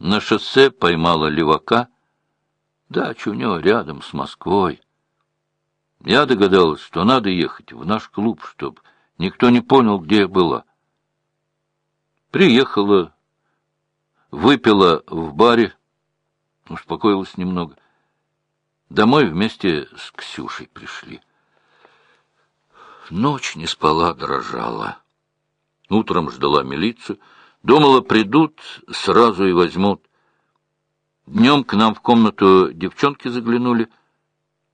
На шоссе поймала левака. Дача у него рядом с Москвой. Я догадалась, что надо ехать в наш клуб, чтобы никто не понял, где я была. Приехала, выпила в баре, успокоилась немного. Домой вместе с Ксюшей пришли. Ночь не спала, дрожала. Утром ждала милицию. Думала, придут, сразу и возьмут. Днем к нам в комнату девчонки заглянули.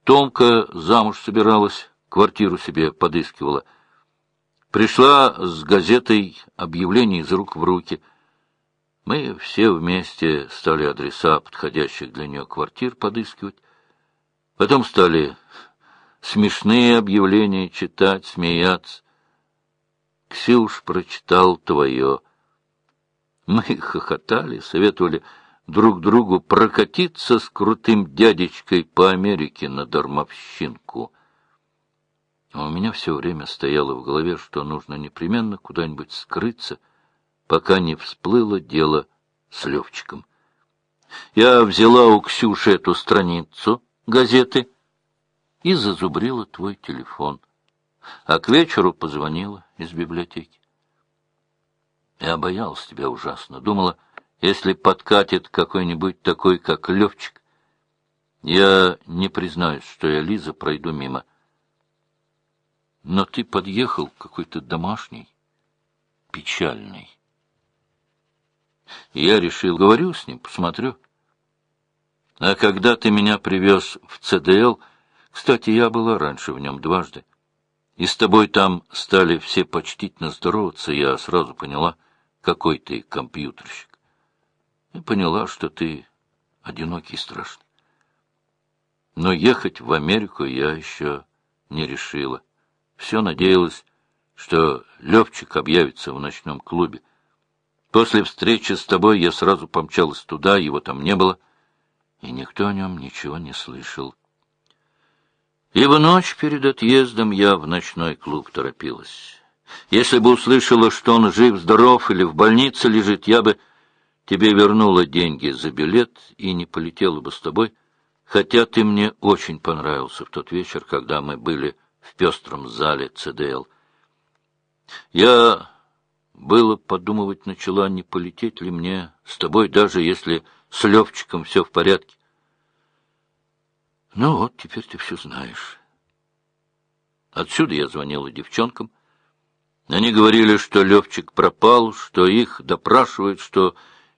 Томка замуж собиралась, квартиру себе подыскивала. Пришла с газетой объявлений из рук в руки. Мы все вместе стали адреса подходящих для нее квартир подыскивать. Потом стали смешные объявления читать, смеяться. Ксюш прочитал твое. Мы хохотали, советовали друг другу прокатиться с крутым дядечкой по Америке на дармовщинку. А у меня все время стояло в голове, что нужно непременно куда-нибудь скрыться, пока не всплыло дело с Левчиком. Я взяла у Ксюши эту страницу газеты и зазубрила твой телефон а к вечеру позвонила из библиотеки. Я боялась тебя ужасно. Думала, если подкатит какой-нибудь такой, как Левчик, я не признаюсь, что я, Лиза, пройду мимо. Но ты подъехал какой-то домашний, печальный. я решил, говорю с ним, посмотрю. А когда ты меня привез в ЦДЛ, кстати, я была раньше в нем дважды, и с тобой там стали все почтительно здороваться, я сразу поняла, какой ты компьютерщик. И поняла, что ты одинокий и страшный. Но ехать в Америку я еще не решила. Все надеялась, что Левчик объявится в ночном клубе. После встречи с тобой я сразу помчалась туда, его там не было, и никто о нем ничего не слышал. И в ночь перед отъездом я в ночной клуб торопилась. Если бы услышала, что он жив-здоров или в больнице лежит, я бы тебе вернула деньги за билет и не полетела бы с тобой, хотя ты мне очень понравился в тот вечер, когда мы были в пестром зале ЦДЛ. Я было подумывать начала, не полететь ли мне с тобой, даже если с Левчиком все в порядке. Ну вот, теперь ты все знаешь. Отсюда я звонила девчонкам. Они говорили, что Левчик пропал, что их допрашивают, что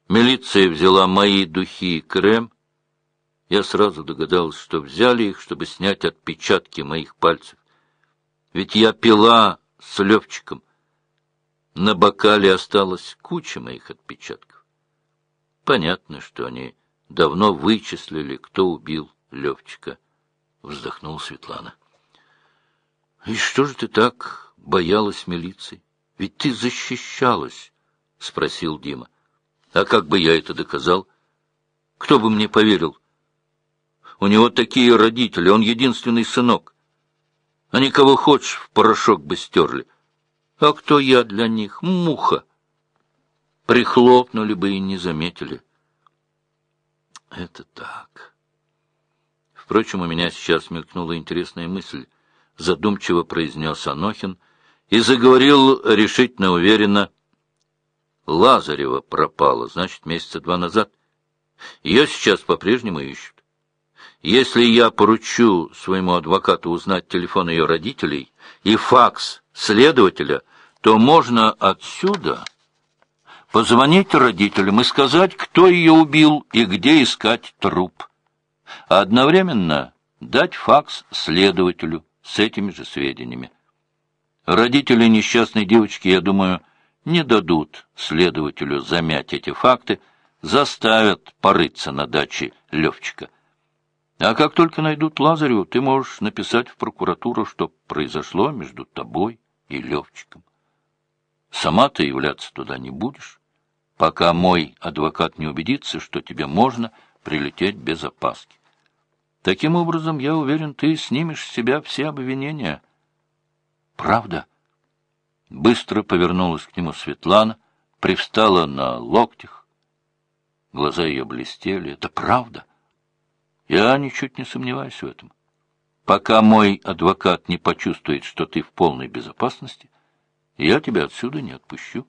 милиция взяла мои духи и крем. Я сразу догадалась, что взяли их, чтобы снять отпечатки моих пальцев. Ведь я пила с Левчиком. На бокале осталась куча моих отпечатков. Понятно, что они давно вычислили, кто убил Левчика, — вздохнула Светлана. — И что же ты так боялась милиции? Ведь ты защищалась, — спросил Дима. — А как бы я это доказал? Кто бы мне поверил? У него такие родители, он единственный сынок. Они кого хочешь в порошок бы стерли. А кто я для них? Муха. Прихлопнули бы и не заметили. Это так. Впрочем, у меня сейчас мелькнула интересная мысль. Задумчиво произнес Анохин и заговорил решительно уверенно. Лазарева пропала, значит, месяца два назад. Ее сейчас по-прежнему ищут. Если я поручу своему адвокату узнать телефон ее родителей и факс следователя, то можно отсюда позвонить родителям и сказать, кто ее убил и где искать труп а одновременно дать факс следователю с этими же сведениями. Родители несчастной девочки, я думаю, не дадут следователю замять эти факты, заставят порыться на даче Левчика. А как только найдут Лазареву, ты можешь написать в прокуратуру, что произошло между тобой и Левчиком. Сама ты являться туда не будешь, пока мой адвокат не убедится, что тебе можно прилететь без опаски. Таким образом, я уверен, ты снимешь с себя все обвинения. Правда? Быстро повернулась к нему Светлана, привстала на локтях. Глаза ее блестели. Это правда. Я ничуть не сомневаюсь в этом. Пока мой адвокат не почувствует, что ты в полной безопасности, я тебя отсюда не отпущу.